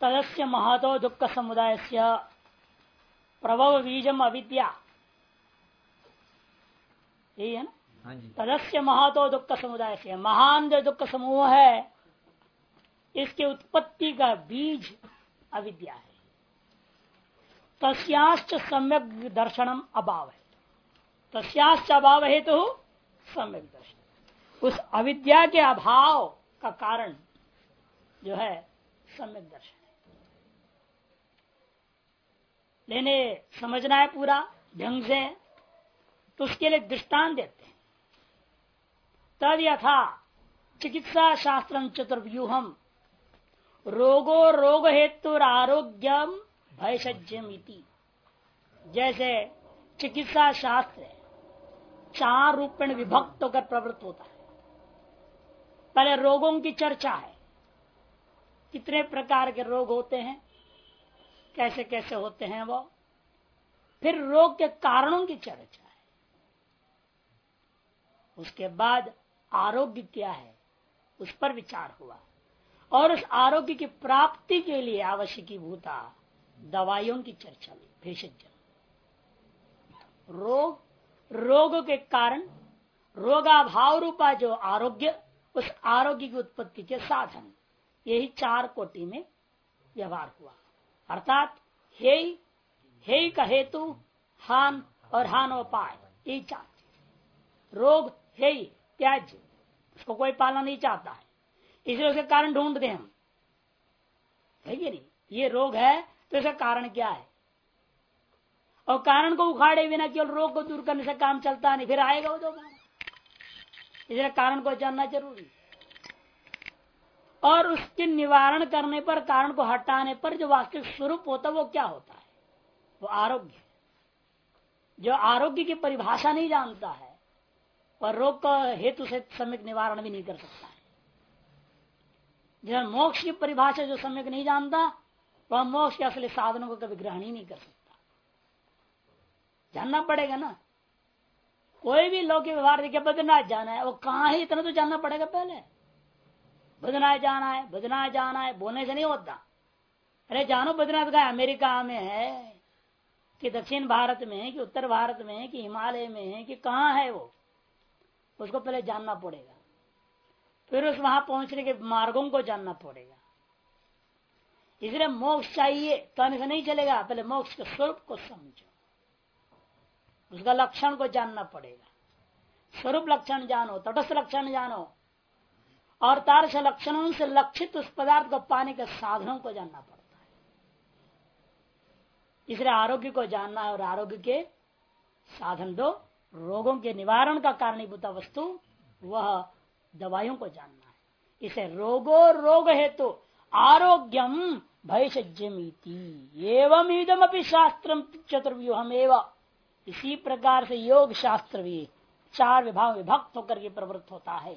तदस्य महतो दुख समुदाय से प्रभव बीजम अविद्या। यही है ना? हाँ तदस्य महतो दुख समुदाय से महान जो दुख समूह है इसके उत्पत्ति का बीज अविद्या है। तस्याश्च सम्यक दर्शनम अभाव है। तस्याश्च अभाव हेतु तो सम्यक दर्शन। उस अविद्या के अभाव का कारण जो है सम्यक दर्शन है लेने समझना है पूरा, ढंग से। तो उसके लिए दृष्टान देते तद यथा चिकित्सा शास्त्र चतुर्व्यूहम रोगो रोग हेतु आरोग्यम भयसज्यम जैसे चिकित्सा शास्त्र चार रूप में विभक्त होकर प्रवृत्त होता है। पहले रोगों की चर्चा है, कितने प्रकार के रोग होते हैं कैसे कैसे होते हैं वो? फिर रोग के कारणों की चर्चा है। उसके बाद आरोग्य क्या है, उस पर विचार हुआ। और उस आरोग्य की प्राप्ति के लिए आवश्यकी भूता दवाइयों की चर्चा हुई भेषज रोग रोग के कारण रोगाभाव रूपा जो आरोग्य, उस आरोग्य की उत्पत्ति के साधन। यही चार कोटि में व्यवहार हुआ। अर्थात हे हे का हेतु हान और हानोपाय, ये चार रोग, हे त्याज उसको कोई पालना नहीं चाहता है। इसलिए उसके कारण ढूंढते हम। है कि नहीं? ये रोग है तो इसका कारण क्या है? और कारण को उखाड़े बिना केवल रोग को दूर करने से काम चलता नहीं, फिर आएगा वो दोबारा इसलिए कारण को जानना ज़रूरी और उसके निवारण करने पर, कारण को हटाने पर जो वास्तविक स्वरूप होता वो क्या होता है? वो आरोग्य जो आरोग्य की परिभाषा नहीं जानता है और रोग का हेतु से सम्यक निवारण भी नहीं कर सकता है। जिन्हें मोक्ष की परिभाषा जो सम्यक नहीं जानता, वह मोक्ष के असली साधनों को कभी ग्रहण ही नहीं कर सकता। जानना पड़ेगा ना? कोई भी लौकिक व्यवहार देखिए बद्रनाथ जाना है, वो कहाँ है, इतना तो जानना पड़ेगा पहले। बद्रनाथ जाना है बद्रनाथ जाना है, बोलने से नहीं होता। अरे जानो बद्रनाथ का अमेरिका में है, कि दक्षिण भारत में है, कि उत्तर भारत में है, कि हिमालय में है, कि कहाँ है वो? उसको पहले जानना पड़ेगा। फिर उस वहाँ पहुँचने के मार्गों को जानना पड़ेगा। इसलिए मोक्ष चाहिए कहने से नहीं चलेगा, पहले मोक्ष के स्वरूप को समझो। उसका लक्षण को जानना पड़ेगा। स्वरूप लक्षण जानो, तटस्थ लक्षण जानो। और तारस लक्षणों से लक्षित उस पदार्थ को पाने के साधनों को जानना पड़ता है। इसलिए आरोग्य को जानना है और आरोग्य के साधन दो, रोगों के निवारण का कारणीभूत वस्तु, वह दवाइयों को जानना है। इसे रोगो रोग हेतु तो आरोग्यम भयसज्यमिति एवं इदम अपनी शास्त्र चतुर्व्यूहम एवं। इसी प्रकार से योग शास्त्र भी चार विभाग विभक्त होकर के प्रवृत्त होता है।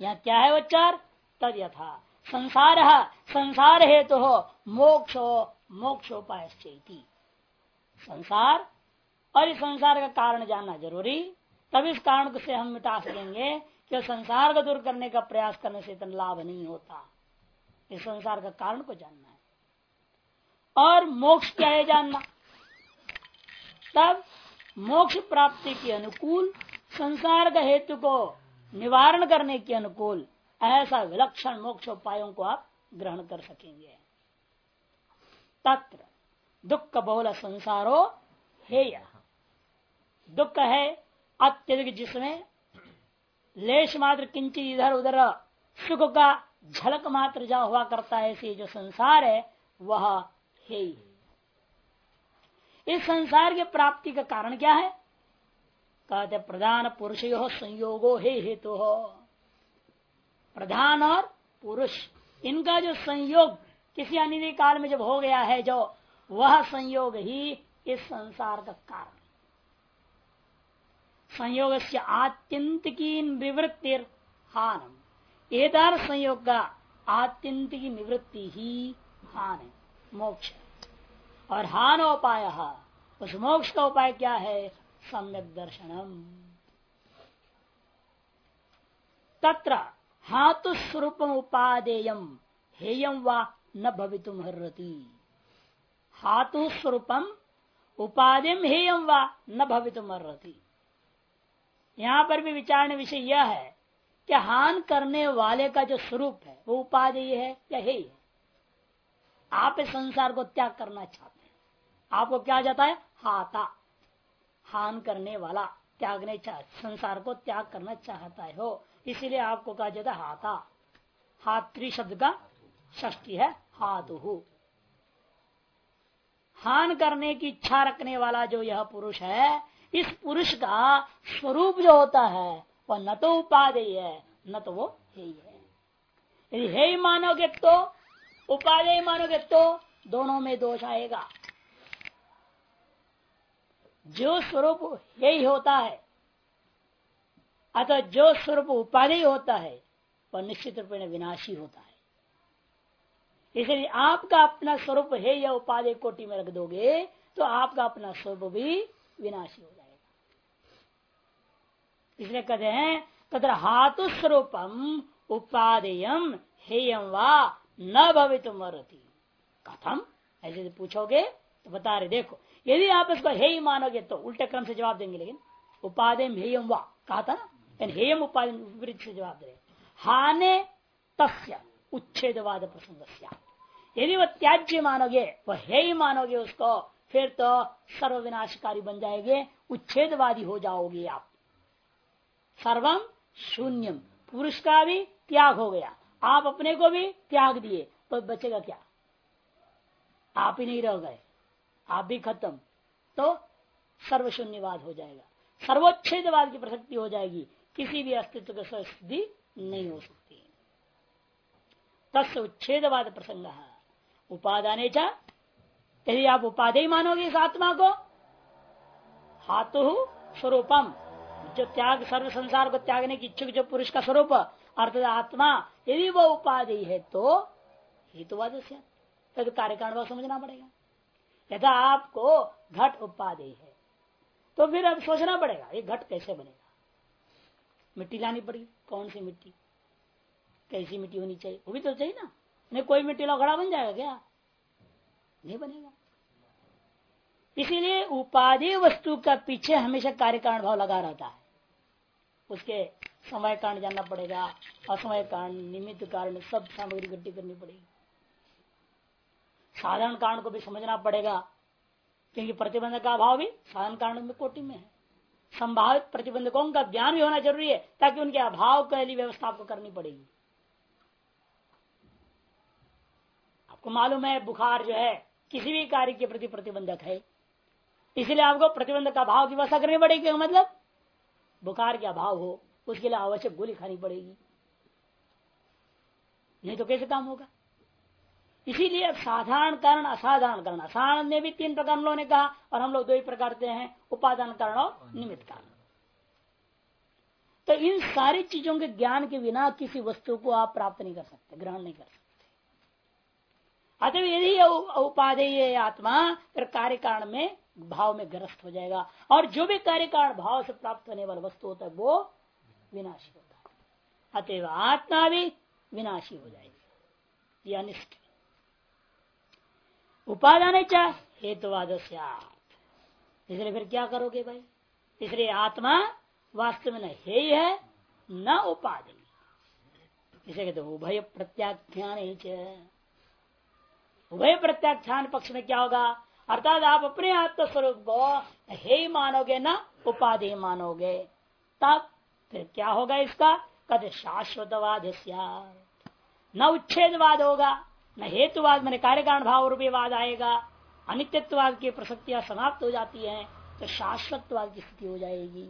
यहाँ क्या है वो चार तद यथा। संसार संसार हेतु तो हो मोक्ष मोक्षोपाय संसार और इस संसार का कारण जानना ज़रूरी। तब इस कारण से हम मिटा सकेंगे कि संसार को दूर करने का प्रयास करने से इतना लाभ नहीं होता। इस संसार का कारण को जानना है। और मोक्ष क्या है जानना? तब मोक्ष प्राप्ति के अनुकूल संसार का हेतु को निवारण करने के अनुकूल ऐसा विलक्षण मोक्ष उपायों को आप ग्रहण कर सकेंगे। तत्र दुख बहुल संसारो हे दुख है अत्यधिक जिसमें लेश मात्र किंचित इधर उधर सुख का झलक मात्र जहाँ हुआ करता है, ऐसे जो संसार है, वह है इस संसार की प्राप्ति का कारण क्या है? कहते प्रधान पुरुष यो संयोगो हे हेतु। हो प्रधान और पुरुष, इनका जो संयोग किसी अन्य काल में जब हो गया है, जो वह संयोग ही इस संसार का कारण। संयोग से आत्यंत की निवृत्ति हान एदार संयोग का आत्यंत की निवृत्ति ही हान है मोक्ष। और हान उपाय उस मोक्ष का उपाय क्या है? सम्यक दर्शनम तत्र हातु स्वरूप उपादेयम हेयम व न भवितुम हर्रती हाथु स्वरूपम उपाधिम हेयम वा न भवितुम हर्रती यहाँ पर भी विचारण विषय यह है कि हान करने वाले का जो स्वरूप है, वो उपाधि है या हे है? आप इस संसार को त्याग करना चाहते हैं। आपको क्या जाता है? हाथा हान करने वाला, त्यागने चाह संसार को त्याग करना चाहता है। इसीलिए आपको कहा जाता है हाथा। हात्री शब्द का ष्टी है हाथु हान करने की इच्छा रखने वाला जो यह पुरुष है, इस पुरुष का स्वरूप जो होता है, वह न तो उपाधेय है, न तो वो हे है। यदि हे मानोगे तो उपाधेय मानोगे तो दोनों में दोष आएगा। जो स्वरूप यही होता है, अतः जो स्वरूप उपाधि होता है, वह निश्चित रूप में विनाशी होता है। इसलिए आपका अपना स्वरूप है, या उपाधि कोटि में रख दोगे तो आपका अपना स्वरूप भी विनाशी हो जाएगा। इसलिए कहते हैं तथा हाथु स्वरूपम उपादेयम हेयम वा न भवित मरती कथम? ऐसे पूछोगे तो बता रहे, देखो यदि आप इसको हे ही मानोगे तो उल्टे क्रम से जवाब देंगे, लेकिन उपाधे हेयम वा, कहा था ना? हेयम उपाधि विपरीत से जवाब दे हाने तस्य, उच्छेदवाद प्रसंग यदि वह त्याज्य मानोगे, वह हे ही मानोगे उसको, फिर तो सर्व विनाशकारी बन जाएँगे, उच्छेदवादी हो जाओगे आप। सर्वम शून्यम पुरुष का भी त्याग हो गया। आप अपने को भी त्याग दिए तो बचेगा क्या? आप ही नहीं रह गए। आप भी खत्म। तो सर्वशून्यवाद हो जाएगा। सर्वोच्छेदवाद की प्रसक्ति हो जाएगी। किसी भी अस्तित्व की स्थिति नहीं हो सकती। तस् उच्छेदवाद प्रसंग। उपादान यदि आप उपाधि मानोगे इस आत्मा को हाथु स्वरूपम। जो त्याग, सर्व संसार को त्यागने की इच्छुक, जो पुरुष का स्वरूप, अर्थात आत्मा, यदि वो उपाधि है तो हेतुवाद तो कार्यकारण समझना पड़ेगा। यथा आपको घट उपाधि है तो फिर अब सोचना पड़ेगा, ये घट कैसे बनेगा? मिट्टी लानी पड़ेगी कौन सी मिट्टी? कैसी मिट्टी होनी चाहिए? वो भी तो चाहिए ना। नहीं, कोई मिट्टी ला घड़ा बन जाएगा क्या? नहीं बनेगा। इसीलिए उपाधि वस्तु का पीछे हमेशा कार्य कारण भाव लगा रहता है। उसके समय कारण जानना पड़ेगा, असमय कारण निमित्त कारण सब सामग्री इकट्ठी करनी पड़ेगी। साधारण कारण को भी समझना पड़ेगा, क्योंकि प्रतिबंध का अभाव भी साधारण कारण में कोटि में है। संभावित प्रतिबंधकों का ज्ञान भी होना ज़रूरी है, ताकि उनके अभाव के लिए व्यवस्था आपको करनी पड़ेगी। आपको मालूम है, बुखार जो है, किसी भी कार्य के प्रति प्रतिबंधक है। इसलिए आपको प्रतिबंध का भाव की व्यवस्था करनी पड़ेगी मतलब बुखार के अभाव हो, उसके लिए आवश्यक गोली खानी पड़ेगी। नहीं तो कैसे काम होगा? इसीलिए साधारण कारण, असाधारण कारण। असाधारण में भी तीन प्रकार ने कहा, और हम लोग दो ही प्रकार हैं, उपादान कारण और निमित्त कारण। तो इन सारी चीज़ों के ज्ञान के बिना किसी वस्तु को आप प्राप्त नहीं कर सकते, ग्रहण नहीं कर सकते। अतः यदि उपाधेय आत्मा फिर कार्य कारण में, भाव में ग्रस्त हो जाएगा, और जो भी कार्य कारण भाव से प्राप्त होने वाला वस्तु होता है वो विनाशी होता है अतएव आत्मा भी विनाशी हो जाएगी। यह अनिष्ट उपादान चाह हेतुवाद इसलिए फिर क्या करोगे भाई? इसलिए आत्मा वास्तव में न हे है, न उपाधि इसे कहते उभय प्रत्याख्यान उभय प्रत्याख्यान पक्ष में क्या होगा? अर्थात आप अपने आत्म स्वरूप को हे मानोगे, ना उपाधि मानोगे। तब फिर क्या होगा इसका? कद शाश्वतवाद न उच्छेदवाद होगा न हेतुवाद मैंने कार्यकारण भाव रूपी वाद आएगा, अनित्यत्वाद की प्रसक्तियाँ समाप्त हो जाती है तो शाश्वतवाद की स्थिति हो जाएगी।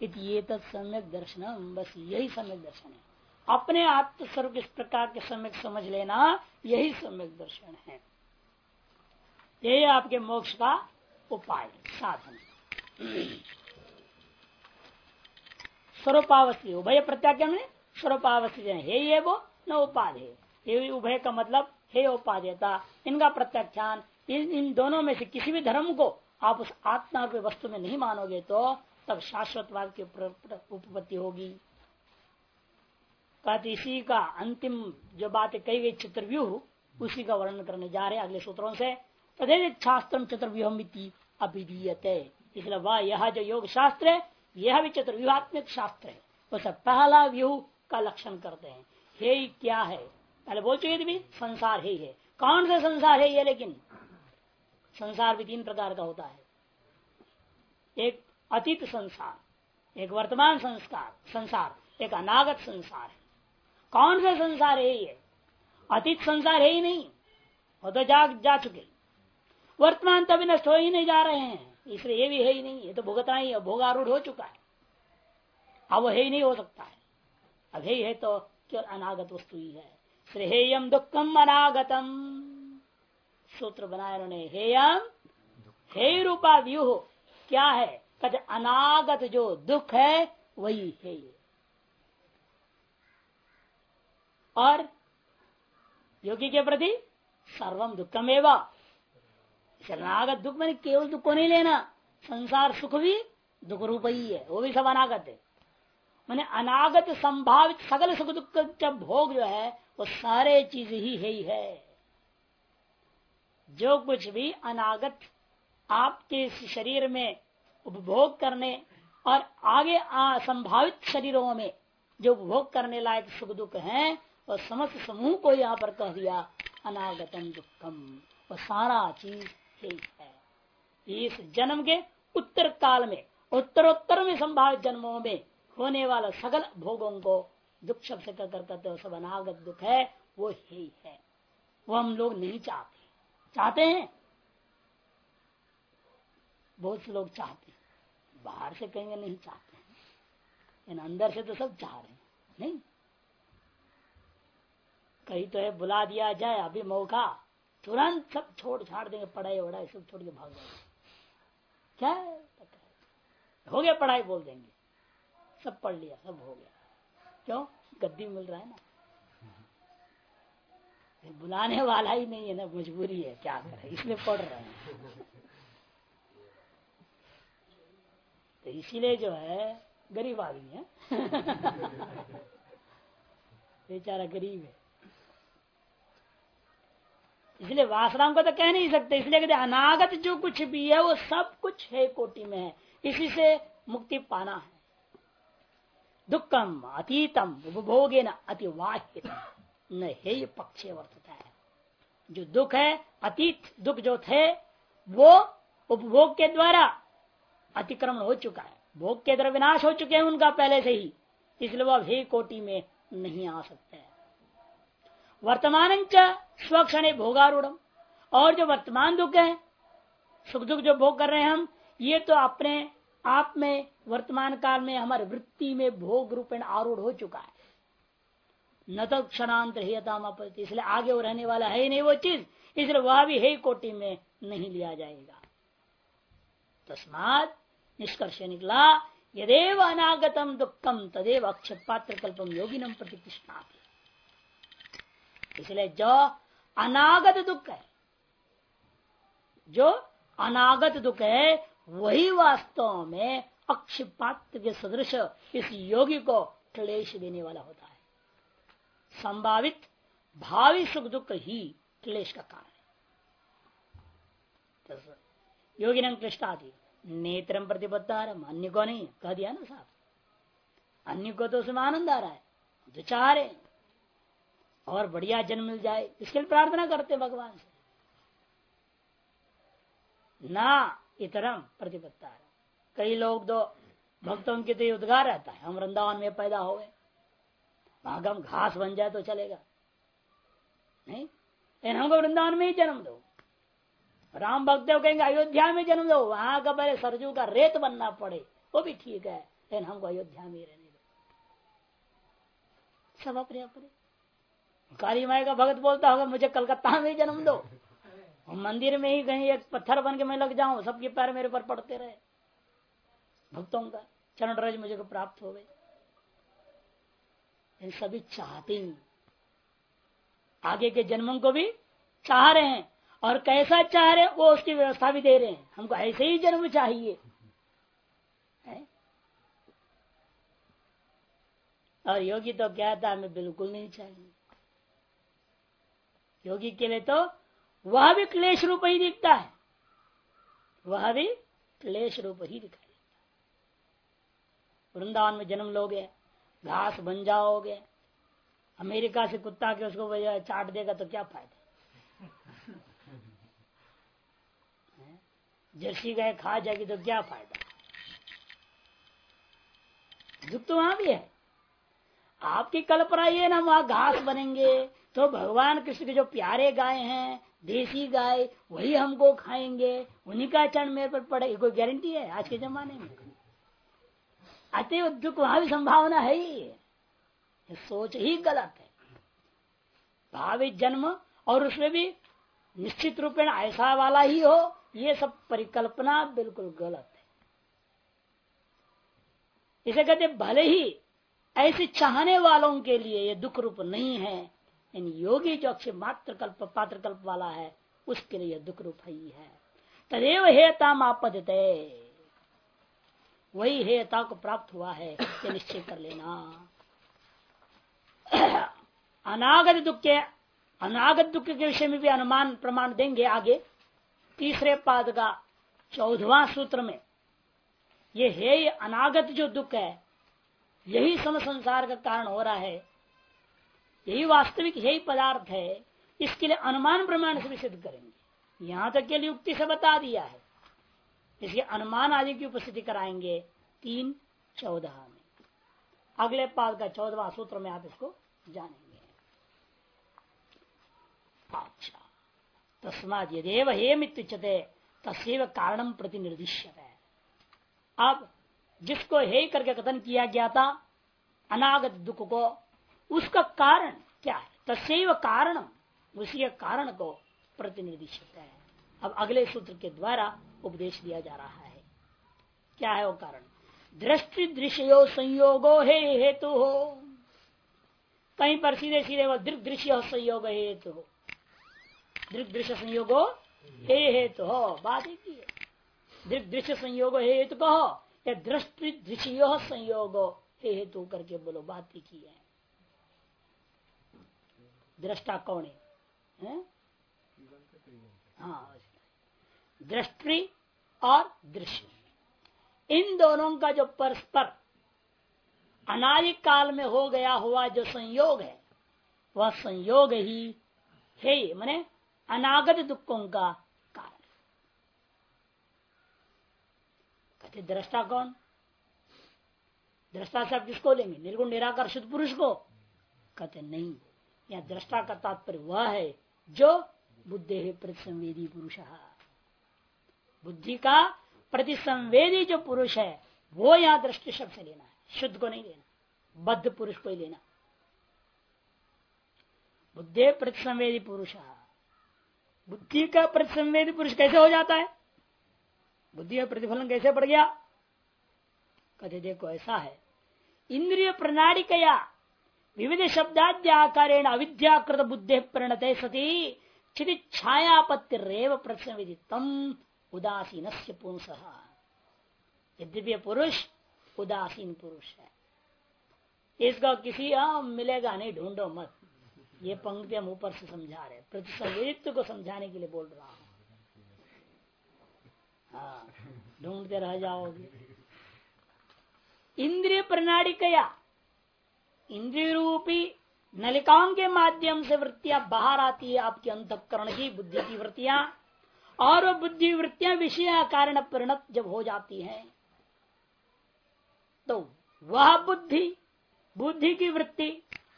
ये सम्यक दर्शन बस यही सम्यक दर्शन है। अपने आत्मस्वरूप इस प्रकार के सम्यक समझ लेना, यही सम्यक दर्शन है। यही आपके मोक्ष का उपाय, साधन। स्वरूपावस्थी उभय प्रत्याख्या में स्वरूपावस्थी हे ये वो, न उपाधि ये उभय का मतलब हे उपाध्यता इनका प्रत्याख्यान, इन इन दोनों में से किसी भी धर्म को आप उस आत्मा के वस्तु में नहीं मानोगे तो तब शाश्वतवाद की उपपत्ति होगी। कहते इसी का अंतिम जो बात कही गई चित्रव्यूह, उसी का वर्णन करने जा रहे अगले सूत्रों से। तदे शास्त्र चतुर्व्यूहमिति अभिधीयते। इसलिए वह यह जो योग शास्त्र है, यह भी चतुर्व्यूहात्मक शास्त्र है। उसे पहला व्यूह का लक्षण करते हैं। हे क्या है? पहले बोल चुके थे भी, संसार ही है कौन सा संसार है ये लेकिन? संसार भी तीन प्रकार का होता है। एक अतीत संसार, एक वर्तमान संस्कार, संसार, एक अनागत संसार है। कौन सा संसार है ये अतीत संसार है ही नहीं, वो तो जा जा चुके वर्तमान तभी नष्ट हो ही नहीं जा रहे हैं, इसलिए ये भी है ही नहीं, ये तो भुगतना ही भोगारूढ़ हो चुका है। अब वो है ही नहीं, हो सकता है। अब ही है तो केवल अनागत वस्तु ही है। श्रेयम दुखम अनागतम सूत्र बनाया उन्होंने हेयम हे रूपा व्यूह क्या है कहते अनागत जो दुख है वही है और योगी के प्रति सर्वम दुखम एवं शरणागत दुख मैंने केवल दुख को नहीं लेना संसार सुख भी दुख रूप ही है वो भी सब अनागत है मैंने अनागत संभावित सगल सुख दुख जब भोग जो है वो सारे चीज़ ही है ही है। जो कुछ भी अनागत आपके शरीर में उपभोग करने और आगे आ, संभावित शरीरों में जो उपभोग करने लायक सुख दुख है वह समस्त समूह को यहाँ पर कह दिया अनागतम दुखम। वह सारा चीज़ ही है। इस जन्म के उत्तर काल में उत्तरोत्तर में संभावित जन्मों में होने वाला सगल भोगों को दुख शब्द से कर करते हो, सब अनागत दुख है, वो ही है। वो हम लोग नहीं चाहते। चाहते हैं? बहुत से लोग चाहते हैं। बाहर से कहेंगे नहीं चाहते हैं। अंदर से तो सब चाह रहे हैं, नहीं? कहीं तो है, बुला दिया जाए, अभी मौका, तुरंत सब छोड़ छाड़ देंगे, पढ़ाई वढ़ाई सब छोड़ के भाग जाएँगे। क्या? हो गया पढ़ाई, बोल देंगे। सब पढ़ लिया, सब हो गया। क्यों? गद्दी मिल रहा है ना। बुलाने वाला ही नहीं है ना, मजबूरी है, क्या करें? इसलिए पढ़ रहे हैं। तो इसीलिए जो है, गरीब आदमी है। बेचारा गरीब है। इसलिए वासराम को तो कह नहीं सकते, इसलिए कहते अनागत जो कुछ भी है, वो सब कुछ है कोटि में है। इसी से मुक्ति पाना है। दुखम अतीतम उपभोगे न अतिवाहित न हे पक्ष वर्तता। है जो दुख है, अतीत दुख जो थे, वो उपभोग के द्वारा अतिक्रमण हो चुका है। भोग के द्वारा विनाश हो चुके हैं उनका पहले से ही। इसलिए वह हे कोटि में नहीं आ सकते। वर्तमान स्वक्षण भोगारूढ़ और जो वर्तमान दुख है, सुख दुख जो भोग कर रहे हैं हम, ये तो अपने आप में, वर्तमान काल में हमारे वृत्ति में भोग रूपेण आरूढ़ हो चुका है। न तो क्षणांत इसलिए आगे वो रहने वाला है ही नहीं वो चीज़, इसलिए वह भी है कोटि में नहीं लिया जाएगा। तस्मात निष्कर्ष निकला, यदेव अनागतम दुखम, तदेव अक्षपात्र कल्पम योगिनम प्रतिष्ठा इसलिए जो अनागत दुख है, जो अनागत दुख है वही वास्तव में अक्षिपात्र के सदृश इस योगी को क्लेश देने वाला होता है। संभावित भावी सुख दुख ही क्लेश का कारण है। योगी ने क्लिष्ट आदि नेत्रम प्रतिबद्धारम अन्य को नहीं, कह दिया ना साहब। अन्य को तो उसमें आनंद आ रहा है जो चाह रहे और बढ़िया जन्म मिल जाए, इसके लिए प्रार्थना करते भगवान से। ना इतरम प्रतिपत्ता कई लोग तो भक्तों के तो उद्गार रहता है। हम वृंदावन में पैदा हो गए। वहाँ घास बन जाए तो चलेगा। नहीं? लेकिन हमको वृंदावन में ही जन्म दो। राम भक्त कहेंगे, अयोध्या में जन्म दो। वहाँ का पहले सरजू का रेत बनना पड़े, वो भी ठीक है। लेकिन हमको अयोध्या में रहने दो। सब अपने अपने। काली माई का भगत बोलता होगा, मुझे कलकत्ता में जन्म दो। मंदिर में ही कहीं एक पत्थर बन के मैं लग जाऊँ, सबके पैर मेरे पर पड़ते रहे। भक्तों का चरण रज मुझे को प्राप्त हो गए। सभी चाहते हैं आगे के जन्मों को भी चाह रहे हैं और कैसा चाह रहे हैं, वो उसकी व्यवस्था भी दे रहे हैं। हमको ऐसे ही जन्म चाहिए। है? और योगी तो क्या था हमें बिल्कुल नहीं चाहिए। योगी के लिए तो वह भी क्लेश रूप ही दिखता है। वह भी क्लेश रूप ही दिखाई देता वृंदावन में जन्म लोगे, घास बन जाओगे, अमेरिका से कुत्ता के उसको चाट देगा तो क्या फ़ायदा? जर्सी गाय खा जाएगी तो क्या फ़ायदा? दुख तो वहाँ भी है। आपकी कल्पना ये ना, वहाँ घास बनेंगे तो भगवान कृष्ण के जो प्यारे गाय हैं देसी गाय, वही हमको खाएँगे। उन्हीं का चरण मेरे पर पड़े। कोई गारंटी है आज के जमाने में? अतः दुख वहाँ भी संभावना है ही। सोच ही गलत है। भावित जन्म और उसमें भी निश्चित रूप में ऐसा वाला ही हो, ये सब परिकल्पना बिल्कुल गलत है। इसे कहते भले ही ऐसे चाहने वालों के लिए ये दुख रूप नहीं है इन योगी जो अक्षय मात्र कल्प पात्र कल्प वाला है, उसके लिए दुख रूप ही है तदेव हेता आपदते वही हेता को प्राप्त हुआ है, ये निश्चय कर लेना। अनागत दुख के, अनागत दुख के विषय में भी अनुमान, प्रमाण देंगे आगे। तीसरे पाद का चौदवा सूत्र में, ये हे अनागत जो दुख है, यही सम संसार का कारण हो रहा है यही वास्तविक यही पदार्थ है, इसके लिए अनुमान प्रमाण से भी सिद्ध करेंगे। यहाँ तक के लिए युक्ति से बता दिया है। इसके अनुमान आदि की उपस्थिति कराएँगे। तीन, चौदह में। अगले पाद का चौदवा सूत्र में आप इसको जानेंगे। अच्छा तस्माद यदेव हे मित्युचते तस्व कारणम प्रति निर्दिश्य अब जिसको हे करके कथन किया गया था, अनागत दुख को उसका कारण क्या है? तस्व कारण उसी कारण को प्रतिनिधिष्ट है। अब अगले सूत्र के द्वारा उपदेश दिया जा रहा है। क्या है वो कारण? दृष्टि दृश्यो संयोगो हे हेतु। हो कहीं पर सीधे सीधे वो दृग दृश्य संयोग हेतु हो दृग दृश्य संयोगो हे हेतु। हो बात एक ही है। दृग दृश्य संयोग हेतु कहो या दृष्टि दृश्यो संयोगो हे हेतु करके बोलो, बात एक ही है। दृष्टा कौन है, हाँ? दृष्टि और दृश्य। इन दोनों का जो परस्पर अनादि काल में हो गया हुआ जो संयोग है वह संयोग ही है मैने अनागत दुखों का कारण। कहते दृष्टा कौन? दृष्टा से आप किसको लेंगे? निर्गुण निराकर शुद्ध पुरुष को? कहते नहीं। या दृष्टा का तात्पर्य वह है जो बुद्धि प्रतिसंवेदी पुरुष बुद्धि का प्रतिसंवेदी जो पुरुष है, वो यहाँ दृष्टि शब्द से लेना है। शुद्ध को नहीं लेना, बद्ध पुरुष को ही लेना। बुद्धि प्रतिसंवेदी पुरुष बुद्धि का प्रतिसंवेदी पुरुष कैसे हो जाता है? बुद्धि का प्रतिफलन कैसे बढ़ गया? कहते, देखो, ऐसा है। इंद्रिय प्रणाली कया विविध शब्दाद्य आकारेण अविद्याकृत बुद्धि परिणते सती। क्षिति छायापत्ति रेव तम उदासीन से पुंस। यद्यपि पुरुष उदासीन पुरुष है। इसका किसी आ, मिलेगा नहीं ढूंढो मत। ये पंक्ति हम ऊपर से समझा रहे प्रतिसंवेदित्व को समझाने के लिए बोल रहा हूँ। हाँ ढूंढते रह जाओगे। इंद्रिय प्रणाली कया? इंद्रिय रूपी नलिकाओं के माध्यम से वृत्तियाँ बाहर आती है, आपके अंतकरण की बुद्धि की वृत्तियाँ, और बुद्धि वृत्तियाँ विषय कारण परिणत जब हो जाती हैं तो वह बुद्धि बुद्धि की वृत्ति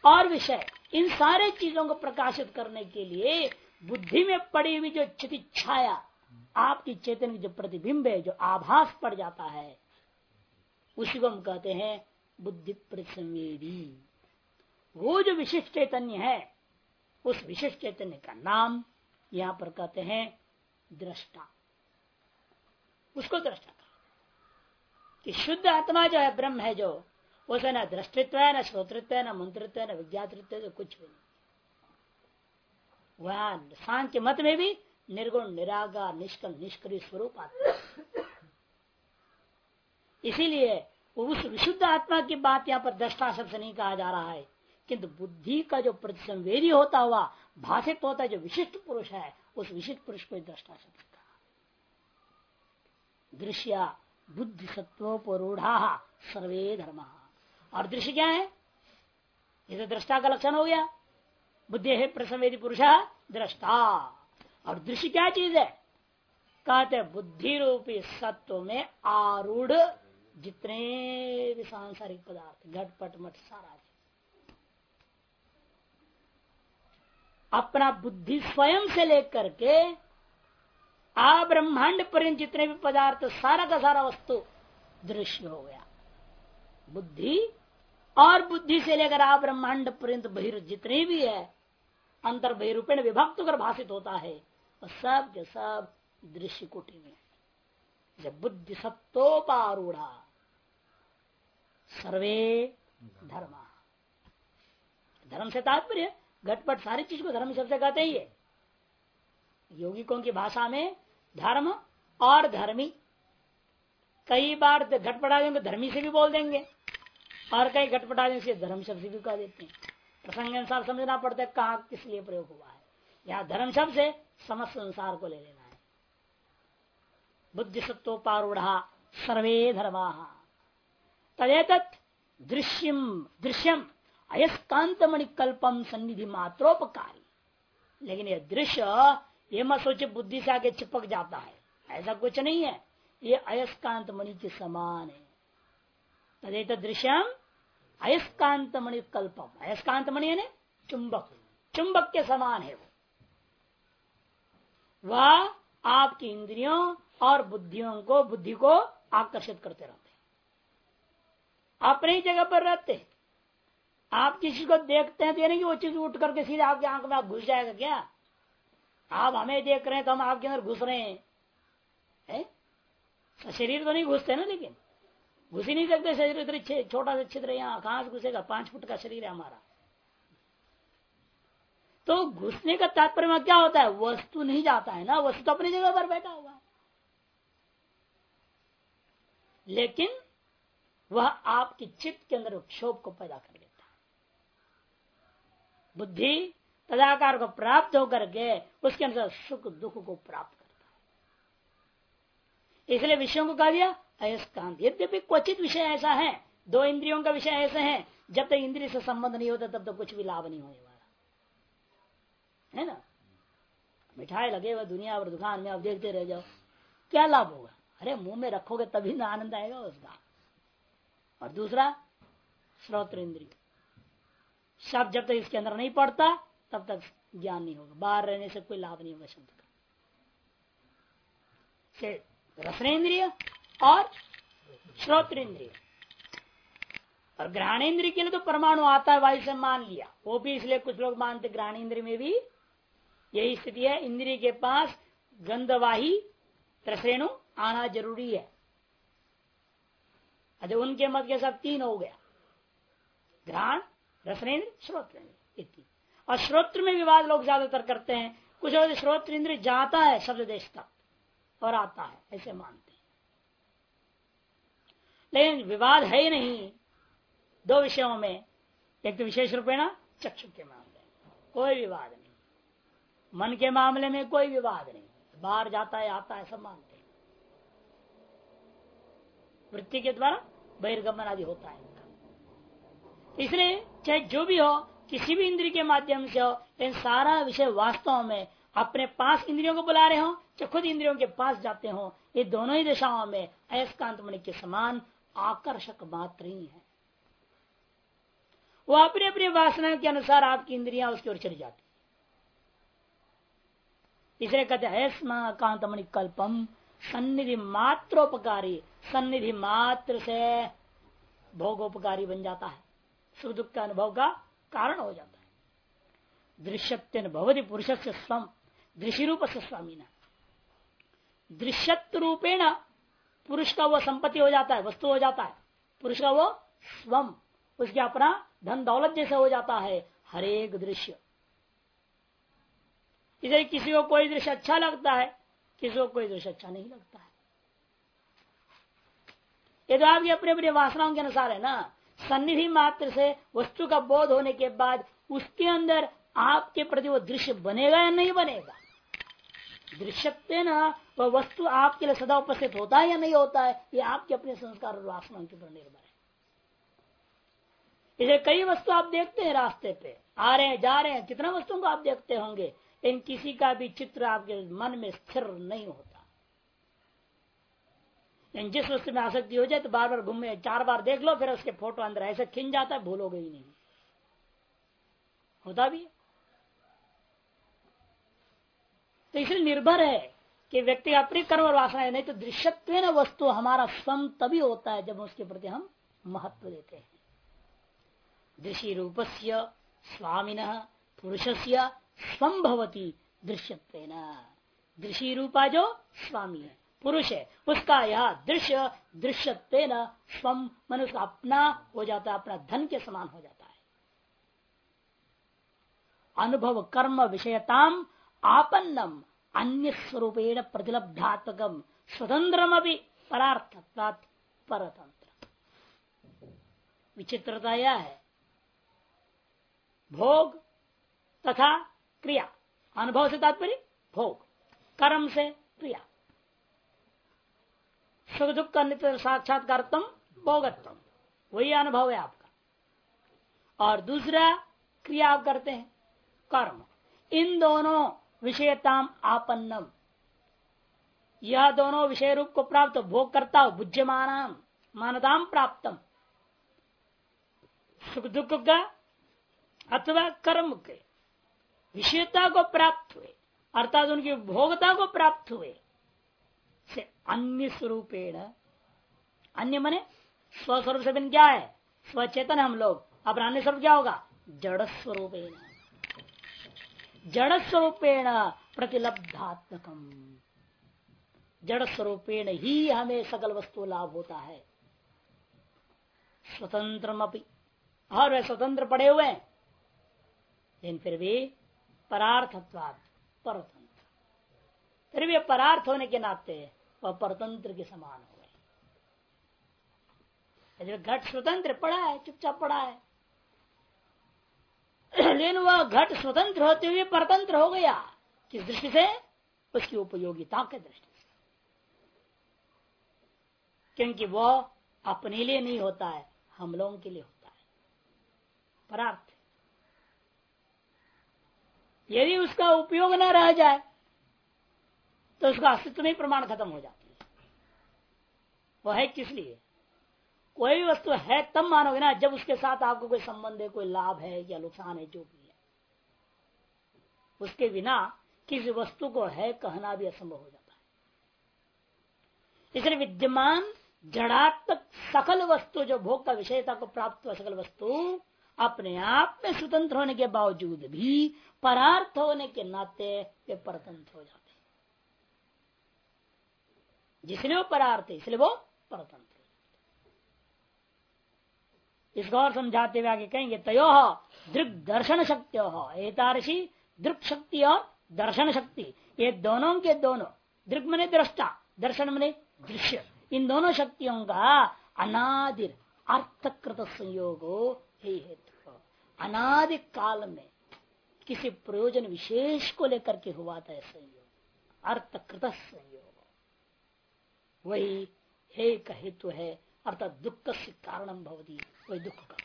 और विषय, इन सारे चीज़ों को प्रकाशित करने के लिए बुद्धि में पड़ी हुई जो क्षति छाया, आपकी चेतन की जो प्रतिबिंब है, जो आभास पड़ जाता है, उसी को हम कहते हैं बुद्धि प्रतिसंवेदी वो जो विशिष्ट चैतन्य है, उस विशिष्ट चैतन्य का नाम यहाँ पर कहते हैं दृष्टा। उसको दृष्टा कि शुद्ध आत्मा जो है, ब्रह्म है जो, उसे न दृष्टित्व है, न श्रोतृत्व है, न मंत्रित्व है, न विज्ञातृत्व है कुछ भी नहीं। वह सांख्य मत में भी निर्गुण, निरागा निष्कल निष्क्रिय स्वरूप आत्मा इसीलिए उस विशुद्ध आत्मा की बात यहाँ पर दृष्टा शब्द नहीं कहा जा रहा है। किंतु बुद्धि का जो प्रतिसंवेदी होता हुआ, भाषित होता है, जो विशिष्ट पुरुष है, उस विशिष्ट पुरुष को दृष्टा शब्द कहा। दृश्य बुद्धि सत्वोपरूढ़ा सर्वे धर्म। और दृश्य क्या है? ये तो दृष्टा का लक्षण हो गया। बुद्धि है प्रसंवेदी पुरुष, दृष्टा। और दृश्य क्या चीज़ है? कहते बुद्धि रूपी सत्व में आरूढ़ जितने भी सांसारिक पदार्थ, घटपट मट सारा अपना बुद्धि स्वयं से लेकर के आ ब्रह्मांड पर्यंत जितने भी पदार्थ, सारा का सारा वस्तु दृश्य हो गया। बुद्धि, और बुद्धि से लेकर आ ब्रह्मांड पर्यंत बहिर जितने भी है, अंतर बहिरूपेण विभक्त कर भाषित होता है वह सब के सब दृश्य कोटि में जब बुद्धि सत्तोपारूढ़ा सर्वे धर्म। धर्म से तात्पर्य, घटपट सारी चीज़ को धर्म शब्द से कहते ही है यौगिकों की भाषा में धर्म और धर्मी। कई बार घटपटा देंगे धर्मी से भी बोल देंगे, और कई घटपटा से धर्म शब्द से भी कह देते हैं। प्रसंग अनुसार समझना पड़ता है कहा, किस लिए प्रयोग हुआ है। यहाँ धर्म शब्द से समस्त संसार को ले लेना है। बुद्धि सत्वोपारूढ़ा सर्वे धर्मा। तदेत दृश्यम दृश्यम अयस्कांत मणिकल्पम सन्निधि मात्रोपकारी। लेकिन यह दृश्य, ये मत सोचे बुद्धि से आगे चिपक जाता है। ऐसा कुछ नहीं है। ये अयस्कांत मणि के समान है। तदेत दृश्यम अयस्कांत मणि कल्पम अयस्कांत मणि है चुंबक। चुंबक के समान है वो। वह आपकी इंद्रियों और बुद्धियों को, बुद्धि को आकर्षित करते रहते अपने ही जगह पर रहते आप किसी को देखते हैं तो यानी कि वो चीज़ उठ करके सीधे आपकी आँख में आप घुस जाएगा क्या? आप हमें देख रहे हैं तो हम आपके अंदर घुस रहे हैं। है? शरीर तो नहीं घुसते ना लेकिन। घुस ही नहीं सकते, शरीर इधर छोटा सा छिद्र यहाँ कहाँ से घुसेगा, पाँच फुट का शरीर है हमारा। तो घुसने का तात्पर्य में क्या होता है? वस्तु नहीं जाता है ना, वस्तु तो अपनी जगह पर बैठा हुआ है। लेकिन वह आपकी चित्त के अंदर क्षोभ को पैदा कर देता है। बुद्धि तदाकार को प्राप्त होकर के उसके अनुसार सुख दुख को प्राप्त करता है। इसलिए विषयों को कहा दिया, अयस्कांत। यद्यपि क्वचित विषय ऐसा है, दो इंद्रियों का विषय ऐसे है, जब तक इंद्रिय से संबंध नहीं होता, तब तक कुछ भी लाभ नहीं होने वाला। है ना? मिठाई लगे हुए, दुनिया और दुकान में आप देखते रह जाओ। क्या लाभ होगा? अरे, मुँह में रखोगे तभी ना आनंद आएगा उसका और दूसरा श्रोत्र इंद्रिय शब्द जब तक इसके अंदर नहीं पड़ता, तब तक ज्ञान नहीं होगा। बाहर रहने से कोई लाभ नहीं होगा शब्द का। रसनेन्द्रिय और श्रोत्र इंद्रिय और ग्रहण इंद्रिय के लिए तो परमाणु आता है, वायु से मान लिया। वो भी इसलिए कुछ लोग मानते ग्रहण इंद्रिय में भी यही स्थिति है। इंद्रिय के पास गंधवाही, रसरेणु आना ज़रूरी है। अच्छा उनके मत के साथ तीन हो गया। ग्रहण रसनेन्द्र, श्रोत्र और श्रोत्र में विवाद लोग ज़्यादातर करते हैं। कुछ और श्रोत्र इंद्र जाता है, शब्द देश तक और आता है, ऐसे मानते हैं। लेकिन विवाद है ही नहीं। दो विषयों में, एक तो विशेष रूपेण चक्षु के मामले कोई विवाद नहीं। मन के मामले में कोई विवाद नहीं। बाहर जाता है, आता है, सब हैं। वृत्ति के द्वारा बहिर्गमन आदि होता है इसलिए चाहे जो भी हो, किसी भी इंद्रिय के माध्यम से हो इन सारा विषय वास्तव में अपने पास इंद्रियों को बुला रहे हो, चाहे खुद इंद्रियों के पास जाते हो, ये दोनों ही दिशाओं में अयस्कांत मणि के समान आकर्षक मात्र ही है। वो अपने अपने वासना के अनुसार आपकी इंद्रियाँ उसकी ओर चली जाती इसलिए कहते हैं कांत मणि कल्पम सन्निधि मात्रोपकारी सन्निधि मात्र से भोगोपकारी बन जाता है। सुख दुख का अनुभव का कारण हो जाता है। दृश्यत्व भवती पुरुष से स्वम दृश्य रूप से स्वामी न दृश्यत्व रूपेण पुरुष का वो संपत्ति हो जाता है, वस्तु हो जाता है। पुरुष का वो स्वम उसके अपना धन दौलत जैसे हो जाता है हरेक दृश्य। इधर किसी को कोई दृश्य अच्छा लगता है, किसी को कोई दृश्य अच्छा नहीं लगता है। ये तो आपकी अपने अपने वासनाओं के अनुसार है ना, सन्निधि मात्र से वस्तु का बोध होने के बाद उसके अंदर आपके प्रति वो दृश्य बनेगा या नहीं बनेगा? दृश्यत्व ना, वह वस्तु आपके लिए सदा उपस्थित होता है या नहीं होता है, ये आपके अपने संस्कार और वासनाओं के ऊपर निर्भर है। इसे कई वस्तु आप देखते हैं रास्ते पे, आ रहे हैं, जा रहे हैं, कितना वस्तुओं को आप देखते होंगे, इन किसी का भी चित्र आपके मन में स्थिर नहीं होता। जिस वस्तु में आसक्ति हो जाए तो बार बार घूमे चार बार देख लो, फिर उसके फ़ोटो अंदर ऐसे खिंच जाता है, भूलोगे ही नहीं। होता भी तो इसलिए निर्भर है कि व्यक्ति अपनी कर्म वासना है, नहीं तो दृश्यत्व वस्तु, हमारा स्वम तभी होता है जब उसके प्रति हम महत्व देते हैं। दृषि रूपस्य स्वामिन पुरुष से स्वम भवती दृश्यत्व दृषि रूपा जो स्वामी है। पुरुष है। उसका यह दृश्य दृश्यत्व स्वम मनुष्य अपना हो जाता है, अपना धन के समान हो जाता है। अनुभव कर्म विषयताम आपन्नम अन्य स्वरूपेण प्रतिलब्धात्मकम स्वतंत्र भी परार्थत्वात् परतंत्र विचित्रता यह है। भोग तथा क्रिया। अनुभव से तात्पर्य, भोग। कर्म से क्रिया। सुख दुख का नित्य साक्षात्कारतम भोगत्म वही अनुभव है आपका। और दूसरा क्रिया आप करते हैं, कर्म। इन दोनों विषयताम आपन्नम। यह दोनों विषय रूप को प्राप्त भोग करता हो बुज्यमान मानताम प्राप्तम। सुख दुख का अथवा कर्म के विषयता को प्राप्त हुए, अर्थात उनकी भोगता को प्राप्त हुए अन्य स्वरूपेण। अन्य मने स्वस्वरूप से बिन क्या है? स्वचेतन हम लोग। अपना अन्य स्वरूप क्या होगा? जड़ स्वरूपेण जड़ स्वरूपेण प्रतिलब्धात्मकम। जड़ स्वरूपेण ही हमें सकल वस्तु लाभ होता है। स्वतंत्र और वे स्वतंत्र पड़े हुए लेकिन फिर भी परार्थत्वाद परतंत्र। फिर भी परार्थ होने के नाते वह परतंत्र के समान हो गए। घट स्वतंत्र पड़ा है, चुपचाप पड़ा है। लेकिन वह घट स्वतंत्र होते हुए परतंत्र हो गया। किस दृष्टि से? उसकी उपयोगिता के दृष्टि से। क्योंकि वह अपने लिए नहीं होता है, हम लोगों के लिए होता है। परार्थ। यदि उसका उपयोग न रह जाए तो उसका अस्तित्व में प्रमाण खत्म हो जाती है। वह है किस लिए? कोई वस्तु है तब मानोगे ना, जब उसके साथ आपको कोई संबंध है, कोई लाभ है या नुकसान है, जो भी है। उसके बिना किसी वस्तु को है कहना भी असंभव हो जाता है। इसलिए विद्यमान, जड़ात्मक, सकल वस्तु, जो भोग का विषयता को प्राप्त हुआ सकल वस्तु, अपने आप में स्वतंत्र होने के बावजूद भी, परार्थ होने के नाते वे परतंत्र हो जाते जिसने वो परार्थ है इसलिए वो परतंत्र। इसको और समझाते हुए आगे कहेंगे, तयो दृग दर्शन शक्ति एतारसी शक्ति और दर्शन शक्ति। ये दोनों के दोनों। दृग मने दृष्टा, दर्शन मने दृश्य। इन दोनों शक्तियों का अनादिर अर्थकृत संयोग अनादि काल में किसी प्रयोजन विशेष को लेकर के हुआ था संयोग। अर्थकृत संयोग। वही हे हेतु है, अर्थात दुख से कारणम भवती, वही दुख का